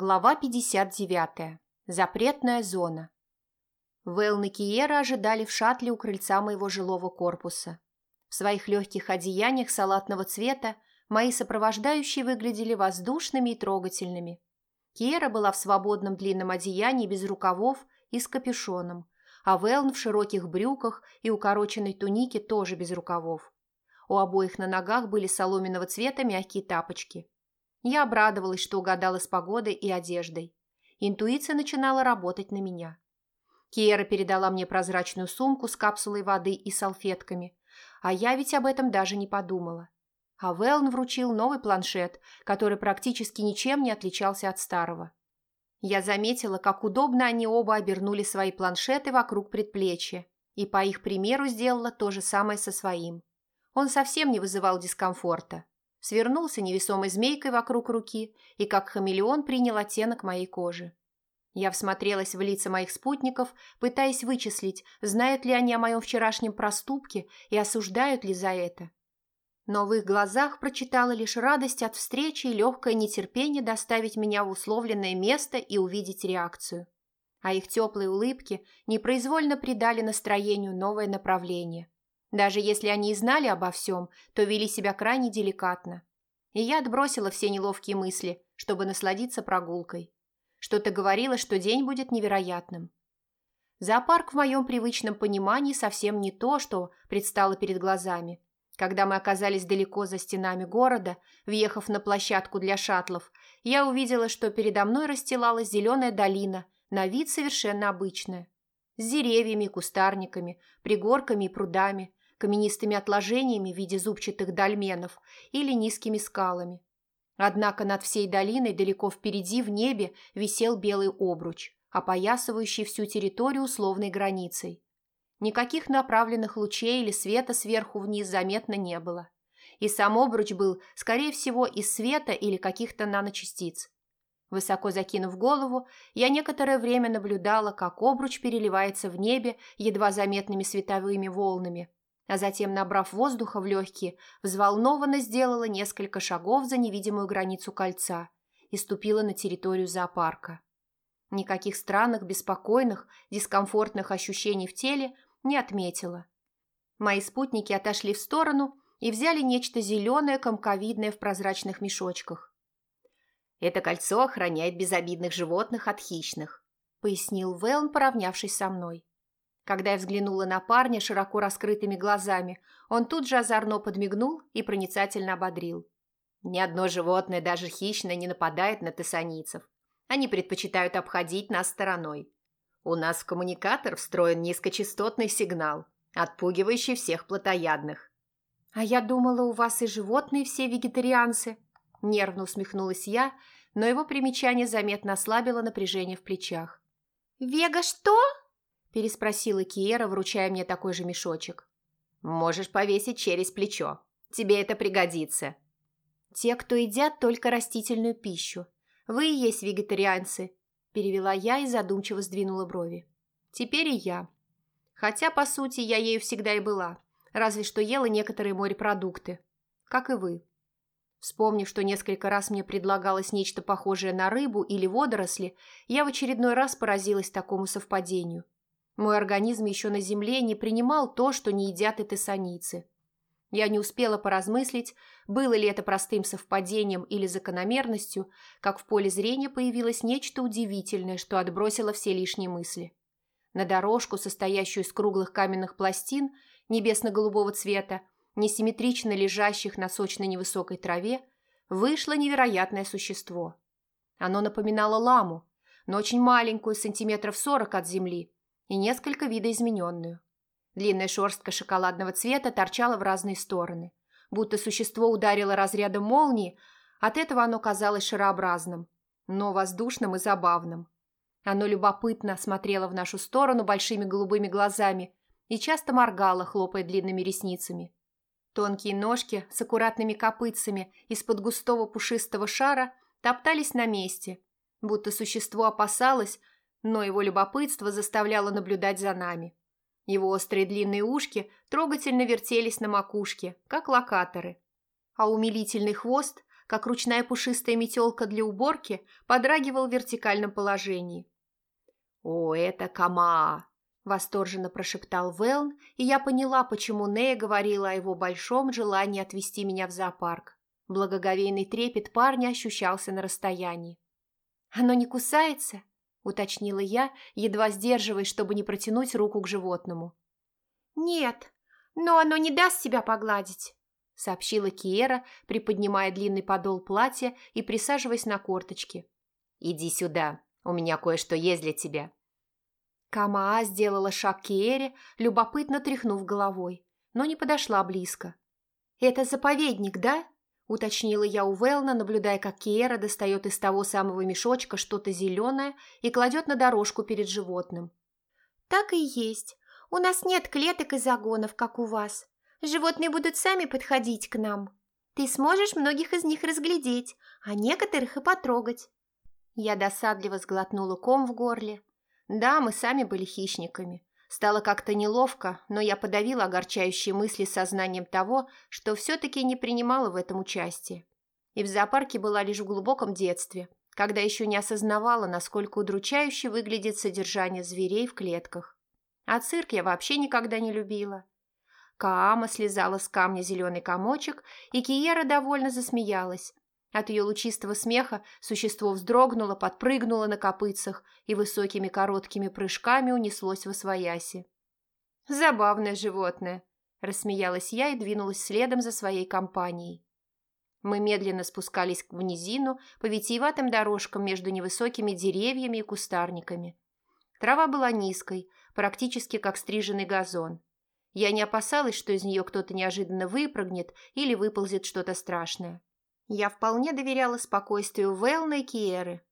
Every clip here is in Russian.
Глава 59. Запретная зона. Вэлн и Киера ожидали в шаттле у крыльца моего жилого корпуса. В своих легких одеяниях салатного цвета мои сопровождающие выглядели воздушными и трогательными. Киера была в свободном длинном одеянии без рукавов и с капюшоном, а Вэлн в широких брюках и укороченной тунике тоже без рукавов. У обоих на ногах были соломенного цвета мягкие тапочки – я обрадовалась, что угадала с погодой и одеждой. Интуиция начинала работать на меня. Киера передала мне прозрачную сумку с капсулой воды и салфетками, а я ведь об этом даже не подумала. А Велн вручил новый планшет, который практически ничем не отличался от старого. Я заметила, как удобно они оба обернули свои планшеты вокруг предплечья, и по их примеру сделала то же самое со своим. Он совсем не вызывал дискомфорта свернулся невесомой змейкой вокруг руки и как хамелеон принял оттенок моей кожи. Я всмотрелась в лица моих спутников, пытаясь вычислить, знают ли они о моем вчерашнем проступке и осуждают ли за это. Но в их глазах прочитала лишь радость от встречи и легкое нетерпение доставить меня в условленное место и увидеть реакцию. А их теплые улыбки непроизвольно придали настроению новое направление – даже если они и знали обо всем, то вели себя крайне деликатно. И я отбросила все неловкие мысли, чтобы насладиться прогулкой. Что-то говорило, что день будет невероятным. Зоопарк в моем привычном понимании совсем не то, что предстало перед глазами. Когда мы оказались далеко за стенами города, въехав на площадку для шаттлов, я увидела, что передо мной расстилалась зеленая долина, на вид совершенно обычная. С деревьями, кустарниками, пригорками и прудами, каменистыми отложениями в виде зубчатых дольменов или низкими скалами. Однако над всей долиной далеко впереди в небе висел белый обруч, опоясывающий всю территорию условной границей. Никаких направленных лучей или света сверху вниз заметно не было. И сам обруч был, скорее всего, из света или каких-то наночастиц. Высоко закинув голову, я некоторое время наблюдала, как обруч переливается в небе едва заметными световыми волнами, а затем, набрав воздуха в легкие, взволнованно сделала несколько шагов за невидимую границу кольца и ступила на территорию зоопарка. Никаких странных, беспокойных, дискомфортных ощущений в теле не отметила. Мои спутники отошли в сторону и взяли нечто зеленое, комковидное в прозрачных мешочках. «Это кольцо охраняет безобидных животных от хищных», — пояснил Вэлн, поравнявшись со мной. Когда я взглянула на парня широко раскрытыми глазами, он тут же озорно подмигнул и проницательно ободрил. Ни одно животное, даже хищное, не нападает на тессанийцев. Они предпочитают обходить нас стороной. У нас в коммуникатор встроен низкочастотный сигнал, отпугивающий всех плотоядных. «А я думала, у вас и животные все вегетарианцы», – нервно усмехнулась я, но его примечание заметно ослабило напряжение в плечах. «Вега что?» Переспросила Киера, вручая мне такой же мешочек. «Можешь повесить через плечо. Тебе это пригодится». «Те, кто едят только растительную пищу. Вы и есть вегетарианцы», – перевела я и задумчиво сдвинула брови. «Теперь и я. Хотя, по сути, я ею всегда и была, разве что ела некоторые морепродукты. Как и вы». Вспомнив, что несколько раз мне предлагалось нечто похожее на рыбу или водоросли, я в очередной раз поразилась такому совпадению – мой организм еще на земле не принимал то, что не едят и тессаницы. Я не успела поразмыслить, было ли это простым совпадением или закономерностью, как в поле зрения появилось нечто удивительное, что отбросило все лишние мысли. На дорожку, состоящую из круглых каменных пластин небесно-голубого цвета, несимметрично лежащих на сочной невысокой траве, вышло невероятное существо. Оно напоминало ламу, но очень маленькую, сантиметров сорок от земли, и несколько видоизмененную. Длинная шерстка шоколадного цвета торчала в разные стороны, будто существо ударило разрядом молнии, от этого оно казалось шарообразным, но воздушным и забавным. Оно любопытно смотрело в нашу сторону большими голубыми глазами и часто моргало, хлопая длинными ресницами. Тонкие ножки с аккуратными копытцами из-под густого пушистого шара топтались на месте, будто существо опасалось, но его любопытство заставляло наблюдать за нами. Его острые длинные ушки трогательно вертелись на макушке, как локаторы, а умилительный хвост как ручная пушистая метелка для уборки подрагивал в вертикальном положении. «О, это Кама!» – восторженно прошептал Велн, и я поняла, почему Нея говорила о его большом желании отвезти меня в зоопарк. Благоговейный трепет парня ощущался на расстоянии. «Оно не кусается?» – уточнила я, едва сдерживаясь, чтобы не протянуть руку к животному. «Нет, но оно не даст себя погладить», – сообщила Киера, приподнимая длинный подол платья и присаживаясь на корточки. «Иди сюда, у меня кое-что есть для тебя». Камаа сделала шаг к Киере, любопытно тряхнув головой, но не подошла близко. «Это заповедник, да?» – уточнила я у Велна, наблюдая, как Киера достает из того самого мешочка что-то зеленое и кладет на дорожку перед животным. «Так и есть. У нас нет клеток и загонов, как у вас. Животные будут сами подходить к нам. Ты сможешь многих из них разглядеть, а некоторых и потрогать». Я досадливо сглотнула ком в горле. Да, мы сами были хищниками. Стало как-то неловко, но я подавила огорчающие мысли сознанием того, что все-таки не принимала в этом участие. И в зоопарке была лишь в глубоком детстве, когда еще не осознавала, насколько удручающе выглядит содержание зверей в клетках. А цирк я вообще никогда не любила. Каама слезала с камня зеленый комочек, и Киера довольно засмеялась. От ее лучистого смеха существо вздрогнуло, подпрыгнуло на копытцах и высокими короткими прыжками унеслось во свояси. «Забавное животное», – рассмеялась я и двинулась следом за своей компанией. Мы медленно спускались в низину по витиеватым дорожкам между невысокими деревьями и кустарниками. Трава была низкой, практически как стриженный газон. Я не опасалась, что из нее кто-то неожиданно выпрыгнет или выползет что-то страшное. Я вполне доверяла спокойствию Вэлна и Киеры.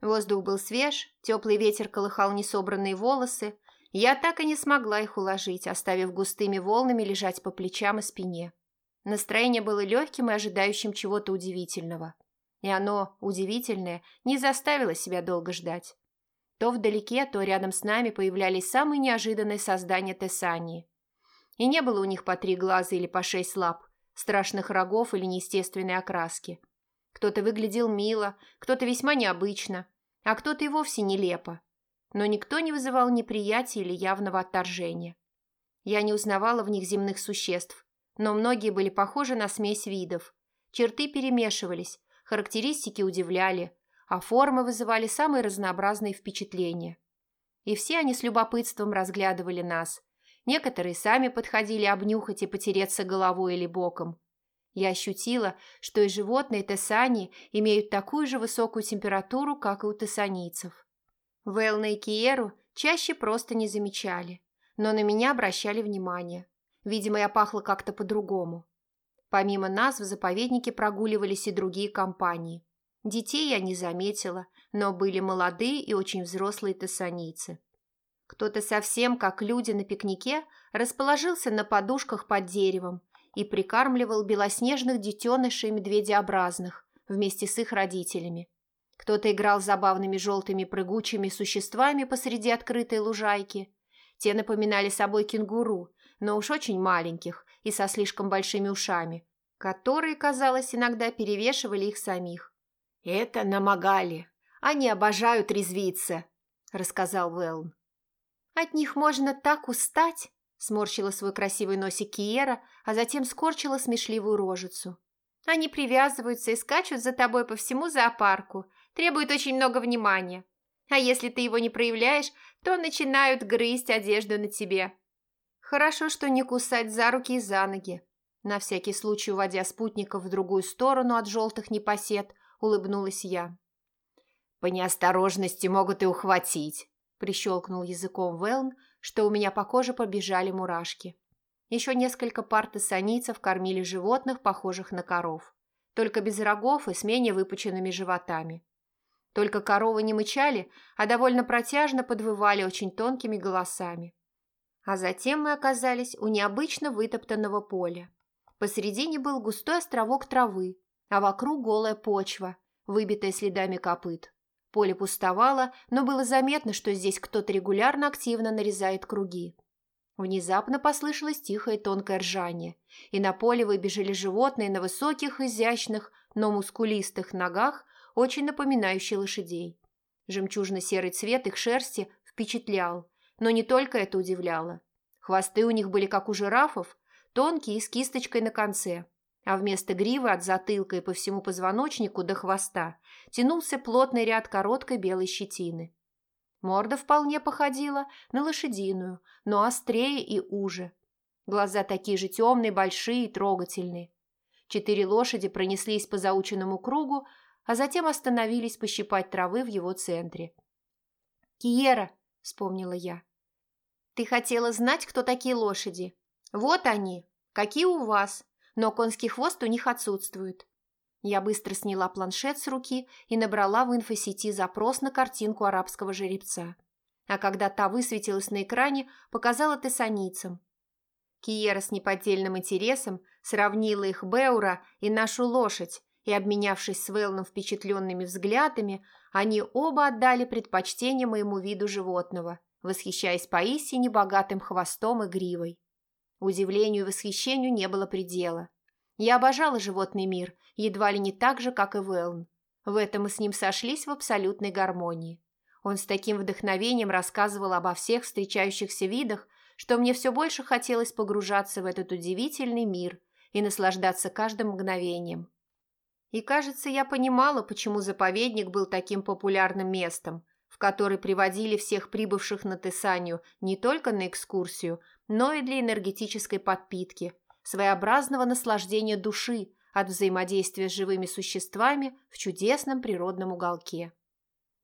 Воздух был свеж, теплый ветер колыхал несобранные волосы. Я так и не смогла их уложить, оставив густыми волнами лежать по плечам и спине. Настроение было легким и ожидающим чего-то удивительного. И оно, удивительное, не заставило себя долго ждать. То вдалеке, то рядом с нами появлялись самые неожиданные создания Тессании. И не было у них по три глаза или по шесть лап, страшных рогов или неестественной окраски. Кто-то выглядел мило, кто-то весьма необычно, а кто-то и вовсе нелепо. Но никто не вызывал неприятия или явного отторжения. Я не узнавала в них земных существ, но многие были похожи на смесь видов. Черты перемешивались, характеристики удивляли, а формы вызывали самые разнообразные впечатления. И все они с любопытством разглядывали нас. Некоторые сами подходили обнюхать и потереться головой или боком. Я ощутила, что и животные тессани имеют такую же высокую температуру, как и у тессанийцев. Велна и Киеру чаще просто не замечали, но на меня обращали внимание. Видимо, я пахла как-то по-другому. Помимо нас в заповеднике прогуливались и другие компании. Детей я не заметила, но были молодые и очень взрослые тессанийцы. Кто-то совсем, как люди на пикнике, расположился на подушках под деревом и прикармливал белоснежных детенышей медведеобразных вместе с их родителями. Кто-то играл с забавными желтыми прыгучими существами посреди открытой лужайки. Те напоминали собой кенгуру, но уж очень маленьких и со слишком большими ушами, которые, казалось, иногда перевешивали их самих. «Это намагали. Они обожают резвиться», – рассказал Вэлн. «От них можно так устать», – сморщила свой красивый носик Киера, а затем скорчила смешливую рожицу. «Они привязываются и скачут за тобой по всему зоопарку, требуют очень много внимания. А если ты его не проявляешь, то начинают грызть одежду на тебе. Хорошо, что не кусать за руки и за ноги. На всякий случай, уводя спутников в другую сторону от желтых непосед –– улыбнулась я. «По неосторожности могут и ухватить», – прищелкнул языком Велн, что у меня по коже побежали мурашки. Еще несколько пар тессанийцев кормили животных, похожих на коров, только без рогов и с менее выпученными животами. Только коровы не мычали, а довольно протяжно подвывали очень тонкими голосами. А затем мы оказались у необычно вытоптанного поля. Посередине был густой островок травы, а вокруг голая почва, выбитая следами копыт. Поле пустовало, но было заметно, что здесь кто-то регулярно активно нарезает круги. Внезапно послышалось тихое тонкое ржание, и на поле выбежали животные на высоких, изящных, но мускулистых ногах, очень напоминающие лошадей. Жемчужно-серый цвет их шерсти впечатлял, но не только это удивляло. Хвосты у них были как у жирафов, тонкие и с кисточкой на конце, а вместо гривы от затылка и по всему позвоночнику до хвоста тянулся плотный ряд короткой белой щетины. Морда вполне походила на лошадиную, но острее и уже. Глаза такие же темные, большие и трогательные. Четыре лошади пронеслись по заученному кругу, а затем остановились пощипать травы в его центре. «Киера», — вспомнила я, — «ты хотела знать, кто такие лошади? Вот они, какие у вас, но конский хвост у них отсутствует. Я быстро сняла планшет с руки и набрала в инфосети запрос на картинку арабского жеребца. А когда та высветилась на экране, показала тессанийцам. Киера с неподдельным интересом сравнила их Беура и нашу лошадь, и, обменявшись с Вэлном впечатленными взглядами, они оба отдали предпочтение моему виду животного, восхищаясь поистине богатым хвостом и гривой. Удивлению и восхищению не было предела. Я обожала животный мир, едва ли не так же, как и Вэлн. В этом мы с ним сошлись в абсолютной гармонии. Он с таким вдохновением рассказывал обо всех встречающихся видах, что мне все больше хотелось погружаться в этот удивительный мир и наслаждаться каждым мгновением. И, кажется, я понимала, почему заповедник был таким популярным местом, в который приводили всех прибывших на Тесанию не только на экскурсию, но и для энергетической подпитки, своеобразного наслаждения души от взаимодействия с живыми существами в чудесном природном уголке.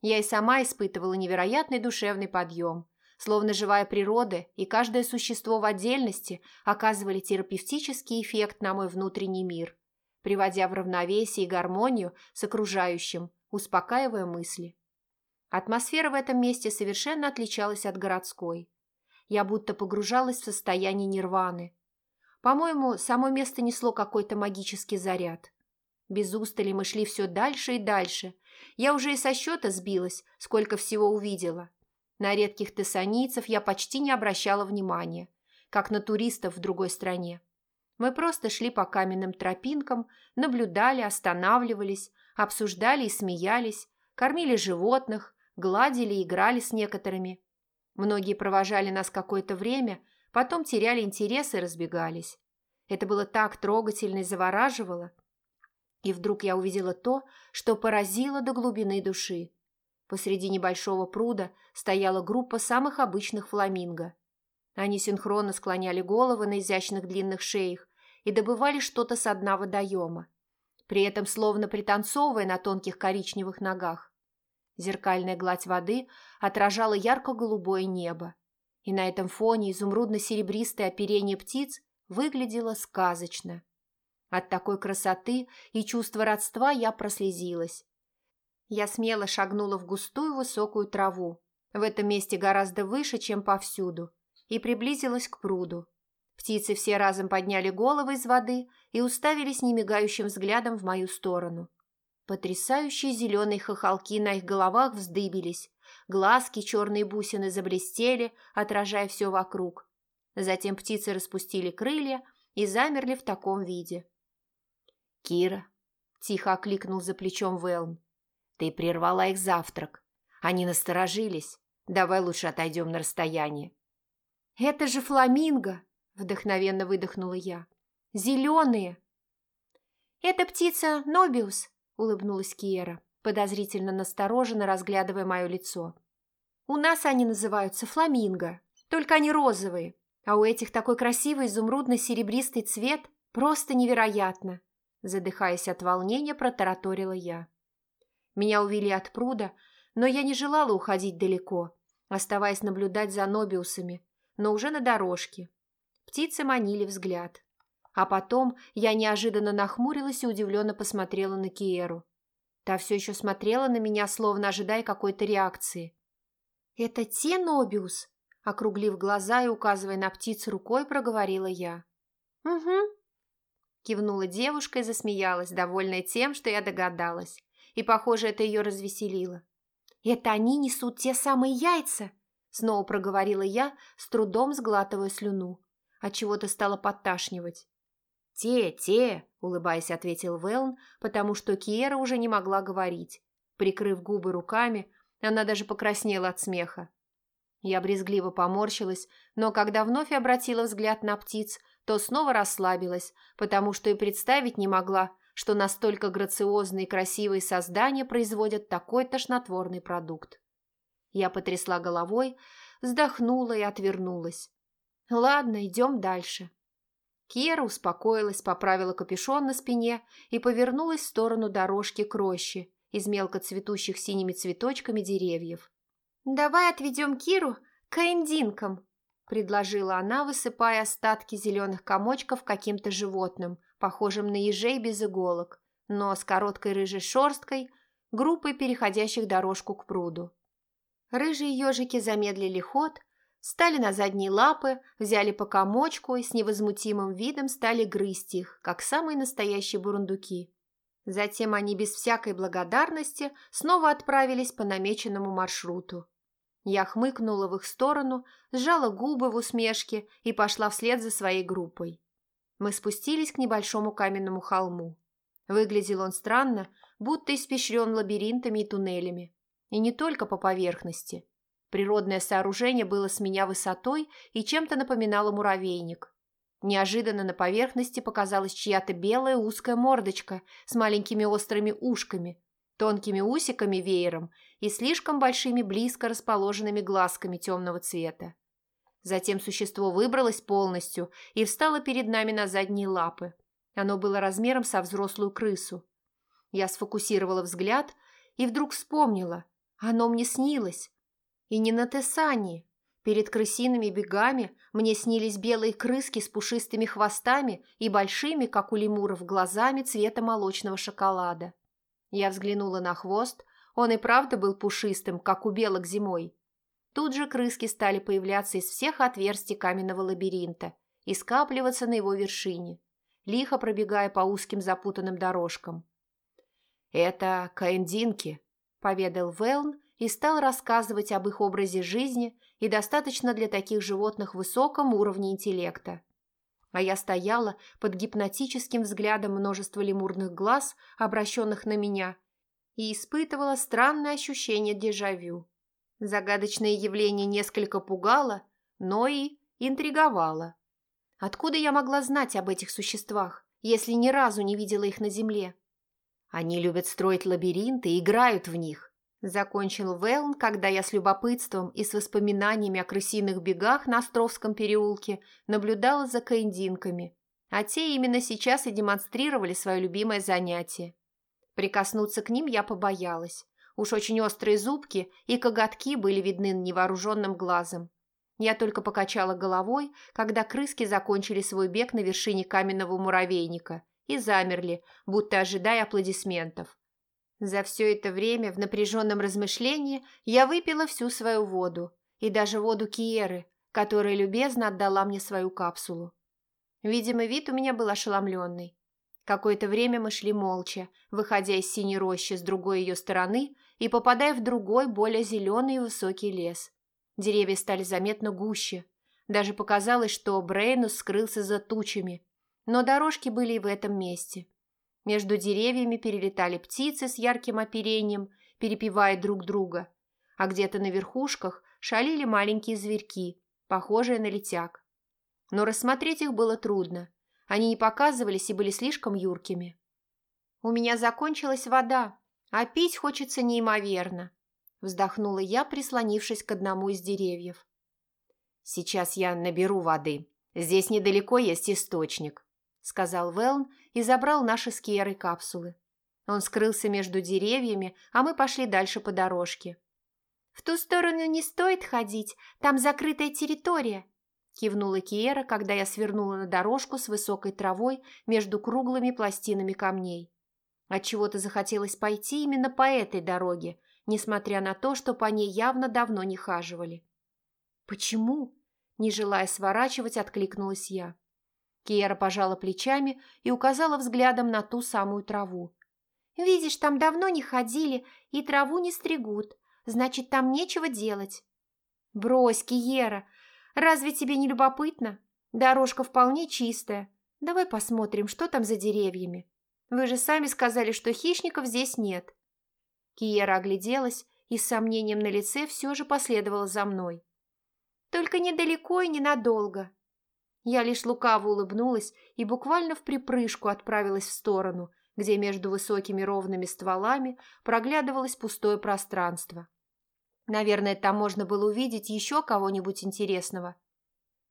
Я и сама испытывала невероятный душевный подъем, словно живая природа и каждое существо в отдельности оказывали терапевтический эффект на мой внутренний мир, приводя в равновесие и гармонию с окружающим, успокаивая мысли. Атмосфера в этом месте совершенно отличалась от городской. Я будто погружалась в состояние нирваны. По-моему, само место несло какой-то магический заряд. Без устали мы шли все дальше и дальше. Я уже и со счета сбилась, сколько всего увидела. На редких тессанийцев я почти не обращала внимания, как на туристов в другой стране. Мы просто шли по каменным тропинкам, наблюдали, останавливались, обсуждали и смеялись, кормили животных, гладили и играли с некоторыми. Многие провожали нас какое-то время, потом теряли интерес и разбегались. Это было так трогательно и завораживало. И вдруг я увидела то, что поразило до глубины души. Посреди небольшого пруда стояла группа самых обычных фламинго. Они синхронно склоняли головы на изящных длинных шеях и добывали что-то со дна водоема, при этом словно пританцовывая на тонких коричневых ногах. Зеркальная гладь воды отражала ярко-голубое небо, и на этом фоне изумрудно-серебристое оперение птиц выглядело сказочно. От такой красоты и чувства родства я прослезилась. Я смело шагнула в густую высокую траву, в этом месте гораздо выше, чем повсюду, и приблизилась к пруду. Птицы все разом подняли головы из воды и уставились немигающим взглядом в мою сторону. Потрясающие зеленые хохолки на их головах вздыбились, глазки черные бусины заблестели, отражая все вокруг. Затем птицы распустили крылья и замерли в таком виде. «Кира», — тихо окликнул за плечом Вэлн, — «ты прервала их завтрак. Они насторожились. Давай лучше отойдем на расстояние». «Это же фламинго!» — вдохновенно выдохнула я. «Зеленые!» «Это птица Нобиус», – улыбнулась Киера, подозрительно настороженно разглядывая мое лицо. «У нас они называются фламинго, только они розовые, а у этих такой красивый изумрудно-серебристый цвет просто невероятно!» Задыхаясь от волнения, протараторила я. Меня увели от пруда, но я не желала уходить далеко, оставаясь наблюдать за нобиусами, но уже на дорожке. Птицы манили взгляд. А потом я неожиданно нахмурилась и удивленно посмотрела на Киеру. Та все еще смотрела на меня, словно ожидая какой-то реакции. «Это те Нобиус?» Округлив глаза и указывая на птиц рукой, проговорила я. «Угу», Кивнула девушка и засмеялась, довольная тем, что я догадалась. И, похоже, это ее развеселило. «Это они несут те самые яйца?» Снова проговорила я, с трудом сглатывая слюну. От чего то стало подташнивать. «Те, те!» – улыбаясь, ответил Велн, потому что Киера уже не могла говорить. Прикрыв губы руками, она даже покраснела от смеха. Я брезгливо поморщилась, но когда вновь обратила взгляд на птиц, то снова расслабилась, потому что и представить не могла, что настолько грациозные и красивые создания производят такой тошнотворный продукт. Я потрясла головой, вздохнула и отвернулась. Ладно, идем дальше. Кера успокоилась, поправила капюшон на спине и повернулась в сторону дорожки к роще из мелко цветущих синими цветочками деревьев. «Давай отведем Киру к эндинкам», – предложила она, высыпая остатки зеленых комочков каким-то животным, похожим на ежей без иголок, но с короткой рыжей шерсткой, группой переходящих дорожку к пруду. Рыжие ежики замедлили ход, стали на задние лапы, взяли по комочку и с невозмутимым видом стали грызть их, как самые настоящие бурундуки. Затем они без всякой благодарности снова отправились по намеченному маршруту. Я хмыкнула в их сторону, сжала губы в усмешке и пошла вслед за своей группой. Мы спустились к небольшому каменному холму. Выглядел он странно, будто испещрен лабиринтами и туннелями. И не только по поверхности. Природное сооружение было с меня высотой и чем-то напоминало муравейник. Неожиданно на поверхности показалась чья-то белая узкая мордочка с маленькими острыми ушками, тонкими усиками веером и слишком большими близко расположенными глазками темного цвета. Затем существо выбралось полностью и встало перед нами на задние лапы. Оно было размером со взрослую крысу. Я сфокусировала взгляд и вдруг вспомнила, оно мне снилось. И не на Тесане. Перед крысиными бегами мне снились белые крыски с пушистыми хвостами и большими, как у лемуров, глазами цвета молочного шоколада. Я взглянула на хвост, он и правда был пушистым, как у белок зимой. Тут же крыски стали появляться из всех отверстий каменного лабиринта и скапливаться на его вершине, лихо пробегая по узким запутанным дорожкам. «Это каэндинки», поведал Велн и стал рассказывать об их образе жизни и достаточно для таких животных высоком уровне интеллекта. А я стояла под гипнотическим взглядом множества лемурных глаз, обращенных на меня, и испытывала странное ощущение дежавю. Загадочное явление несколько пугало, но и интриговало. Откуда я могла знать об этих существах, если ни разу не видела их на земле? Они любят строить лабиринты и играют в них. Закончил Вэлн, когда я с любопытством и с воспоминаниями о крысиных бегах на Островском переулке наблюдала за каиндинками, а те именно сейчас и демонстрировали свое любимое занятие. Прикоснуться к ним я побоялась. Уж очень острые зубки и коготки были видны невооруженным глазом. Я только покачала головой, когда крыски закончили свой бег на вершине каменного муравейника и замерли, будто ожидая аплодисментов. За все это время в напряженном размышлении я выпила всю свою воду, и даже воду Киеры, которая любезно отдала мне свою капсулу. Видимо, вид у меня был ошеломленный. Какое-то время мы шли молча, выходя из синей рощи с другой ее стороны и попадая в другой, более зеленый и высокий лес. Деревья стали заметно гуще. Даже показалось, что Брейнус скрылся за тучами, но дорожки были и в этом месте. Между деревьями перелетали птицы с ярким оперением, перепевая друг друга, а где-то на верхушках шалили маленькие зверьки, похожие на летяг. Но рассмотреть их было трудно, они не показывались и были слишком юркими. «У меня закончилась вода, а пить хочется неимоверно», вздохнула я, прислонившись к одному из деревьев. «Сейчас я наберу воды. Здесь недалеко есть источник», сказал Велн и забрал наши с Киерой капсулы. Он скрылся между деревьями, а мы пошли дальше по дорожке. «В ту сторону не стоит ходить, там закрытая территория», кивнула Киера, когда я свернула на дорожку с высокой травой между круглыми пластинами камней. Отчего-то захотелось пойти именно по этой дороге, несмотря на то, что по ней явно давно не хаживали. «Почему?» Не желая сворачивать, откликнулась я. Киера пожала плечами и указала взглядом на ту самую траву. «Видишь, там давно не ходили и траву не стригут. Значит, там нечего делать». «Брось, Киера, разве тебе не любопытно? Дорожка вполне чистая. Давай посмотрим, что там за деревьями. Вы же сами сказали, что хищников здесь нет. Киера огляделась и с сомнением на лице все же последовала за мной. Только недалеко и ненадолго. Я лишь лукаво улыбнулась и буквально в припрыжку отправилась в сторону, где между высокими ровными стволами проглядывалось пустое пространство. Наверное, там можно было увидеть еще кого-нибудь интересного.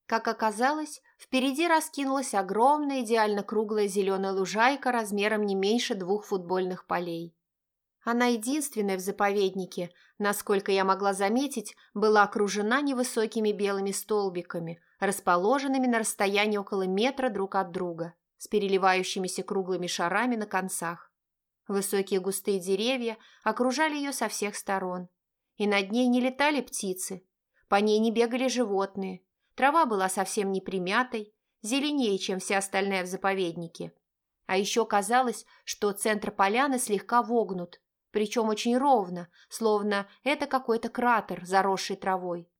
Как оказалось, впереди раскинулась огромная идеально круглая зеленая лужайка размером не меньше двух футбольных полей. Она единственная в заповеднике, насколько я могла заметить, была окружена невысокими белыми столбиками, расположенными на расстоянии около метра друг от друга, с переливающимися круглыми шарами на концах. Высокие густые деревья окружали ее со всех сторон, и над ней не летали птицы, по ней не бегали животные, трава была совсем не примятой, зеленее, чем вся остальная в заповеднике. А еще казалось, что центр поляны слегка вогнут, причем очень ровно, словно это какой-то кратер, заросший травой.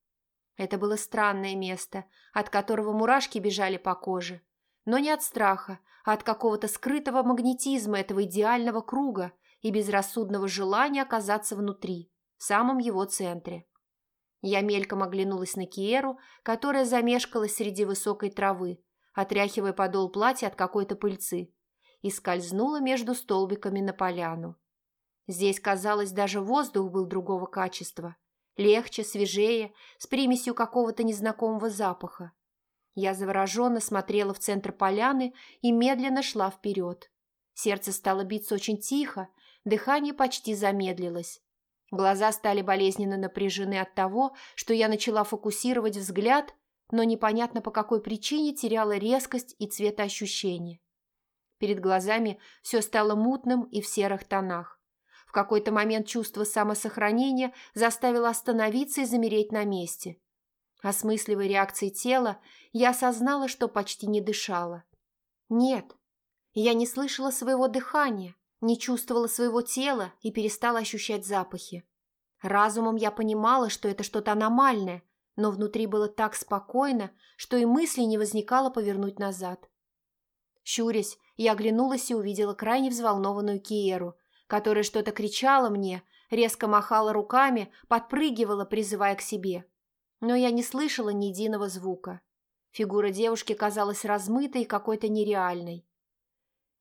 Это было странное место, от которого мурашки бежали по коже, но не от страха, а от какого-то скрытого магнетизма этого идеального круга и безрассудного желания оказаться внутри, в самом его центре. Я мельком оглянулась на Киеру, которая замешкалась среди высокой травы, отряхивая подол платья от какой-то пыльцы, и скользнула между столбиками на поляну. Здесь, казалось, даже воздух был другого качества. Легче, свежее, с примесью какого-то незнакомого запаха. Я завороженно смотрела в центр поляны и медленно шла вперед. Сердце стало биться очень тихо, дыхание почти замедлилось. Глаза стали болезненно напряжены от того, что я начала фокусировать взгляд, но непонятно по какой причине теряла резкость и цветоощущение. Перед глазами все стало мутным и в серых тонах какой-то момент чувство самосохранения заставило остановиться и замереть на месте. Осмысливая реакции тела, я осознала, что почти не дышала. Нет, я не слышала своего дыхания, не чувствовала своего тела и перестала ощущать запахи. Разумом я понимала, что это что-то аномальное, но внутри было так спокойно, что и мысли не возникало повернуть назад. Щурясь, я оглянулась и увидела крайне взволнованную Киеру, которая что-то кричала мне, резко махала руками, подпрыгивала, призывая к себе. Но я не слышала ни единого звука. Фигура девушки казалась размытой и какой-то нереальной.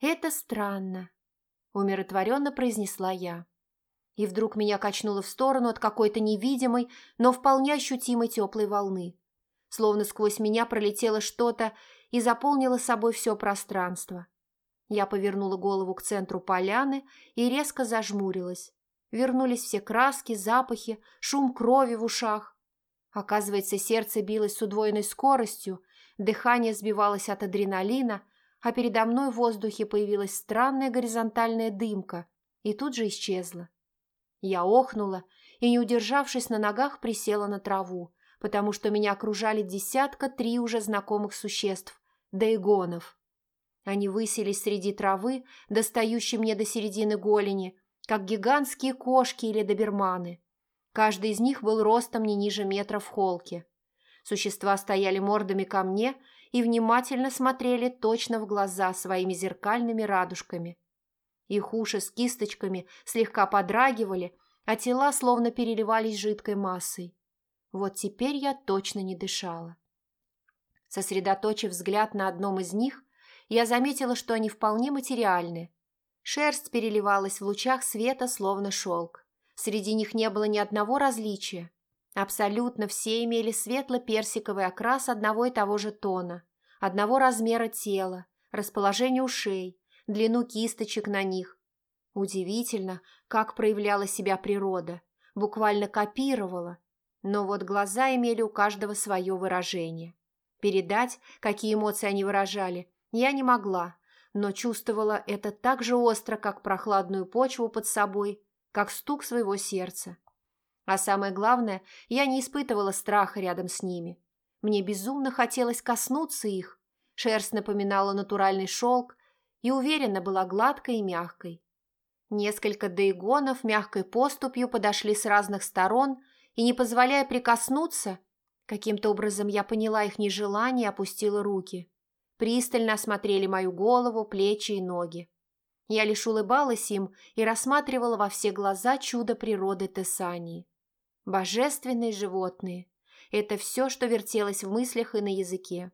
«Это странно», — умиротворенно произнесла я. И вдруг меня качнуло в сторону от какой-то невидимой, но вполне ощутимой теплой волны. Словно сквозь меня пролетело что-то и заполнило собой все пространство. Я повернула голову к центру поляны и резко зажмурилась. Вернулись все краски, запахи, шум крови в ушах. Оказывается, сердце билось с удвоенной скоростью, дыхание сбивалось от адреналина, а передо мной в воздухе появилась странная горизонтальная дымка и тут же исчезла. Я охнула и, не удержавшись на ногах, присела на траву, потому что меня окружали десятка три уже знакомых существ – дейгонов. Они высились среди травы, достающей мне до середины голени, как гигантские кошки или доберманы. Каждый из них был ростом не ниже метра в холке. Существа стояли мордами ко мне и внимательно смотрели точно в глаза своими зеркальными радужками. Их уши с кисточками слегка подрагивали, а тела словно переливались жидкой массой. Вот теперь я точно не дышала. Сосредоточив взгляд на одном из них, я заметила, что они вполне материальны. Шерсть переливалась в лучах света, словно шелк. Среди них не было ни одного различия. Абсолютно все имели светло-персиковый окрас одного и того же тона, одного размера тела, расположение ушей, длину кисточек на них. Удивительно, как проявляла себя природа, буквально копировала. Но вот глаза имели у каждого свое выражение. Передать, какие эмоции они выражали, я не могла, но чувствовала это так же остро, как прохладную почву под собой, как стук своего сердца. А самое главное, я не испытывала страха рядом с ними. Мне безумно хотелось коснуться их. Шерсть напоминала натуральный шелк и уверенно была гладкой и мягкой. Несколько дейгонов мягкой поступью подошли с разных сторон и, не позволяя прикоснуться, каким-то образом я поняла их нежелание и опустила руки. Пристально осмотрели мою голову, плечи и ноги. Я лишь улыбалась им и рассматривала во все глаза чудо природы Тессании. Божественные животные – это все, что вертелось в мыслях и на языке.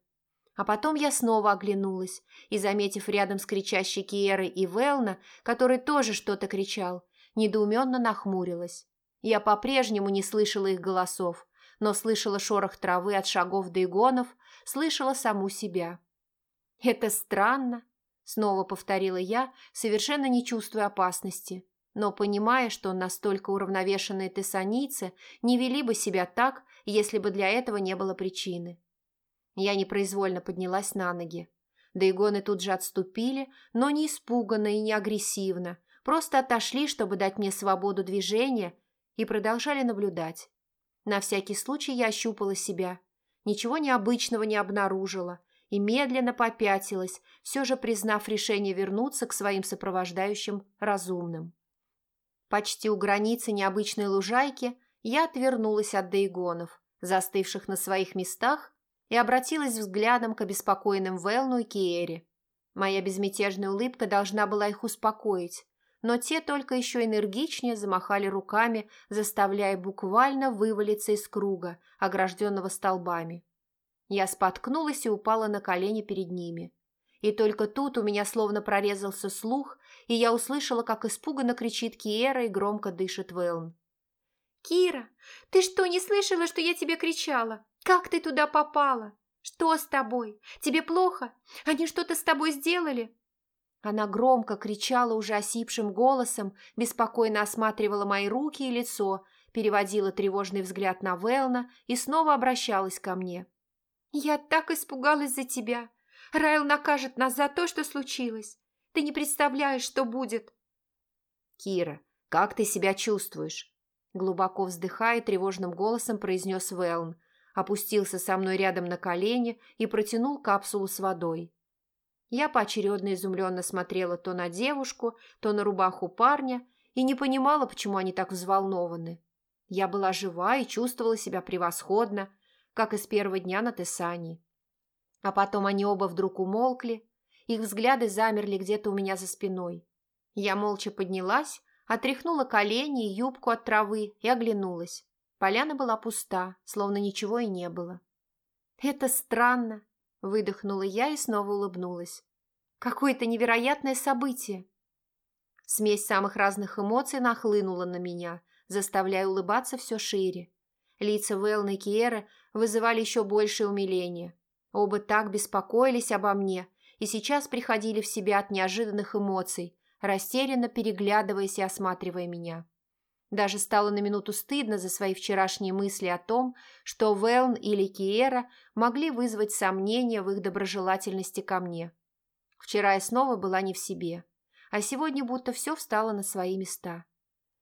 А потом я снова оглянулась и, заметив рядом с кричащей Киерой и Велна, который тоже что-то кричал, недоуменно нахмурилась. Я по-прежнему не слышала их голосов, но слышала шорох травы от шагов до игонов, слышала саму себя. «Это странно», — снова повторила я, совершенно не чувствуя опасности, но понимая, что настолько уравновешенные тессанийцы не вели бы себя так, если бы для этого не было причины. Я непроизвольно поднялась на ноги. Дейгоны тут же отступили, но не испуганно и не агрессивно, просто отошли, чтобы дать мне свободу движения, и продолжали наблюдать. На всякий случай я ощупала себя. Ничего необычного не обнаружила и медленно попятилась, все же признав решение вернуться к своим сопровождающим разумным. Почти у границы необычной лужайки я отвернулась от дейгонов, застывших на своих местах и обратилась взглядом к обеспокоенным Велну и Киере. Моя безмятежная улыбка должна была их успокоить, но те только еще энергичнее замахали руками, заставляя буквально вывалиться из круга, огражденного столбами. Я споткнулась и упала на колени перед ними. И только тут у меня словно прорезался слух, и я услышала, как испуганно кричит Киера и громко дышит Велн. «Кира, ты что, не слышала, что я тебе кричала? Как ты туда попала? Что с тобой? Тебе плохо? Они что-то с тобой сделали?» Она громко кричала уже осипшим голосом, беспокойно осматривала мои руки и лицо, переводила тревожный взгляд на Велна и снова обращалась ко мне. «Я так испугалась за тебя. Райл накажет нас за то, что случилось. Ты не представляешь, что будет». «Кира, как ты себя чувствуешь?» Глубоко вздыхая, тревожным голосом произнес Велн, опустился со мной рядом на колени и протянул капсулу с водой. Я поочередно изумленно смотрела то на девушку, то на рубаху парня и не понимала, почему они так взволнованы. Я была жива и чувствовала себя превосходно, как и с первого дня на Тессании. А потом они оба вдруг умолкли, их взгляды замерли где-то у меня за спиной. Я молча поднялась, отряхнула колени и юбку от травы и оглянулась. Поляна была пуста, словно ничего и не было. «Это странно», – выдохнула я и снова улыбнулась. «Какое-то невероятное событие!» Смесь самых разных эмоций нахлынула на меня, заставляя улыбаться все шире. Лица Вэлна и Киеры вызывали еще большее умиление. Оба так беспокоились обо мне и сейчас приходили в себя от неожиданных эмоций, растерянно переглядываясь и осматривая меня. Даже стало на минуту стыдно за свои вчерашние мысли о том, что Велн или Киера могли вызвать сомнения в их доброжелательности ко мне. Вчера я снова была не в себе, а сегодня будто все встало на свои места.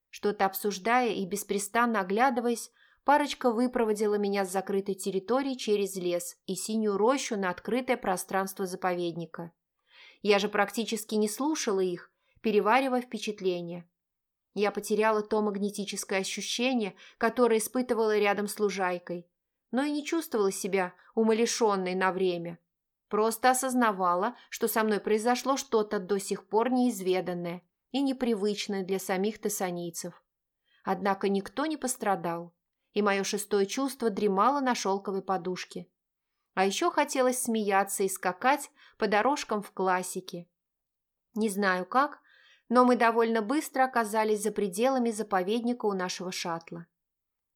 Что-то обсуждая и беспрестанно оглядываясь, парочка выпроводила меня с закрытой территории через лес и синюю рощу на открытое пространство заповедника. Я же практически не слушала их, переваривая впечатления – я потеряла то магнетическое ощущение, которое испытывала рядом с лужайкой, но и не чувствовала себя умалишенной на время. Просто осознавала, что со мной произошло что-то до сих пор неизведанное и непривычное для самих тессанийцев. Однако никто не пострадал, и мое шестое чувство дремало на шелковой подушке. А еще хотелось смеяться и скакать по дорожкам в классике. Не знаю как, но мы довольно быстро оказались за пределами заповедника у нашего шаттла.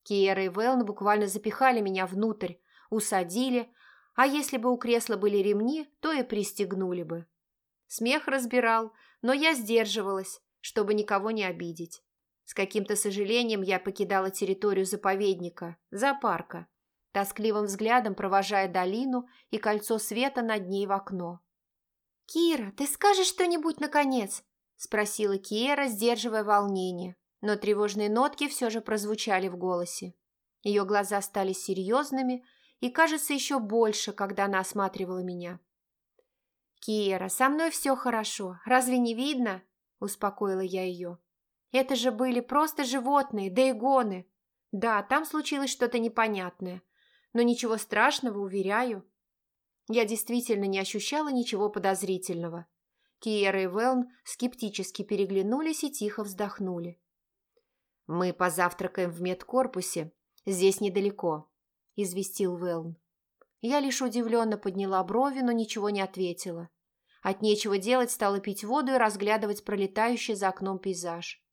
Киера и Велн буквально запихали меня внутрь, усадили, а если бы у кресла были ремни, то и пристегнули бы. Смех разбирал, но я сдерживалась, чтобы никого не обидеть. С каким-то сожалением я покидала территорию заповедника, зоопарка, тоскливым взглядом провожая долину и кольцо света над ней в окно. «Кира, ты скажешь что-нибудь, наконец?» спросила Киера, сдерживая волнение, но тревожные нотки все же прозвучали в голосе. Ее глаза стали серьезными и, кажется, еще больше, когда она осматривала меня. «Киера, со мной все хорошо. Разве не видно?» – успокоила я ее. «Это же были просто животные, да и гоны. Да, там случилось что-то непонятное, но ничего страшного, уверяю». Я действительно не ощущала ничего подозрительного. Киера и Велн скептически переглянулись и тихо вздохнули. «Мы позавтракаем в медкорпусе. Здесь недалеко», – известил Велн. Я лишь удивленно подняла брови, но ничего не ответила. От нечего делать стала пить воду и разглядывать пролетающий за окном пейзаж.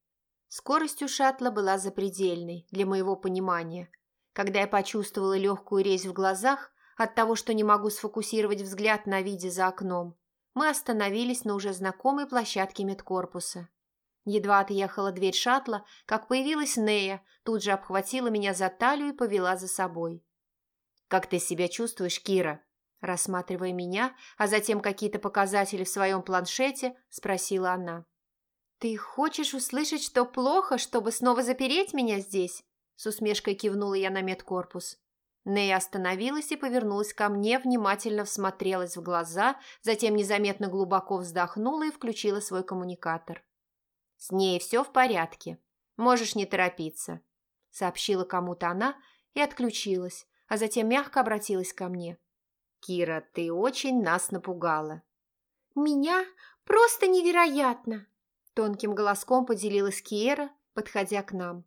Скорость у шаттла была запредельной, для моего понимания. Когда я почувствовала легкую резь в глазах от того, что не могу сфокусировать взгляд на виде за окном, мы остановились на уже знакомой площадке медкорпуса. Едва отъехала дверь шаттла, как появилась Нея, тут же обхватила меня за талию и повела за собой. «Как ты себя чувствуешь, Кира?» Рассматривая меня, а затем какие-то показатели в своем планшете, спросила она. «Ты хочешь услышать, что плохо, чтобы снова запереть меня здесь?» С усмешкой кивнула я на медкорпус. Нея остановилась и повернулась ко мне, внимательно всмотрелась в глаза, затем незаметно глубоко вздохнула и включила свой коммуникатор. «С ней все в порядке. Можешь не торопиться», — сообщила кому-то она и отключилась, а затем мягко обратилась ко мне. «Кира, ты очень нас напугала». «Меня? Просто невероятно!» Тонким голоском поделилась Киера, подходя к нам.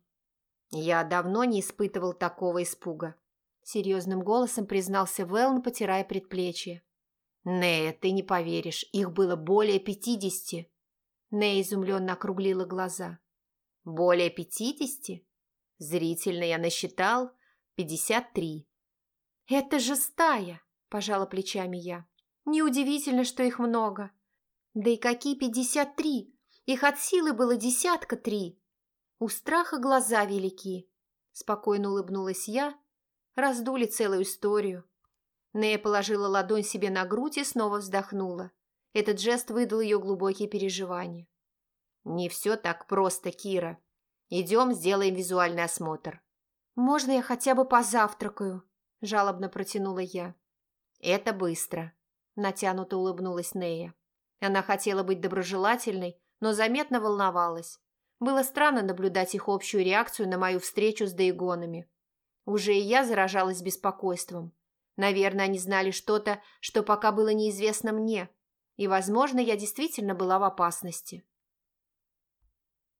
«Я давно не испытывал такого испуга», — серьезным голосом признался Велн, потирая предплечье. «Нея, ты не поверишь, их было более пятидесяти». Нея изумленно округлила глаза. «Более пятидесяти?» Зрительно я насчитал пятьдесят три. «Это же стая!» – пожала плечами я. «Неудивительно, что их много. Да и какие пятьдесят три? Их от силы было десятка три. У страха глаза велики». Спокойно улыбнулась я. Раздули целую историю. Нея положила ладонь себе на грудь и снова вздохнула. Этот жест выдал ее глубокие переживания. «Не все так просто, Кира. Идем, сделаем визуальный осмотр». «Можно я хотя бы позавтракаю?» – жалобно протянула я. «Это быстро», – натянуто улыбнулась Нея. Она хотела быть доброжелательной, но заметно волновалась. Было странно наблюдать их общую реакцию на мою встречу с Дейгонами. Уже и я заражалась беспокойством. Наверное, они знали что-то, что пока было неизвестно мне. И, возможно, я действительно была в опасности.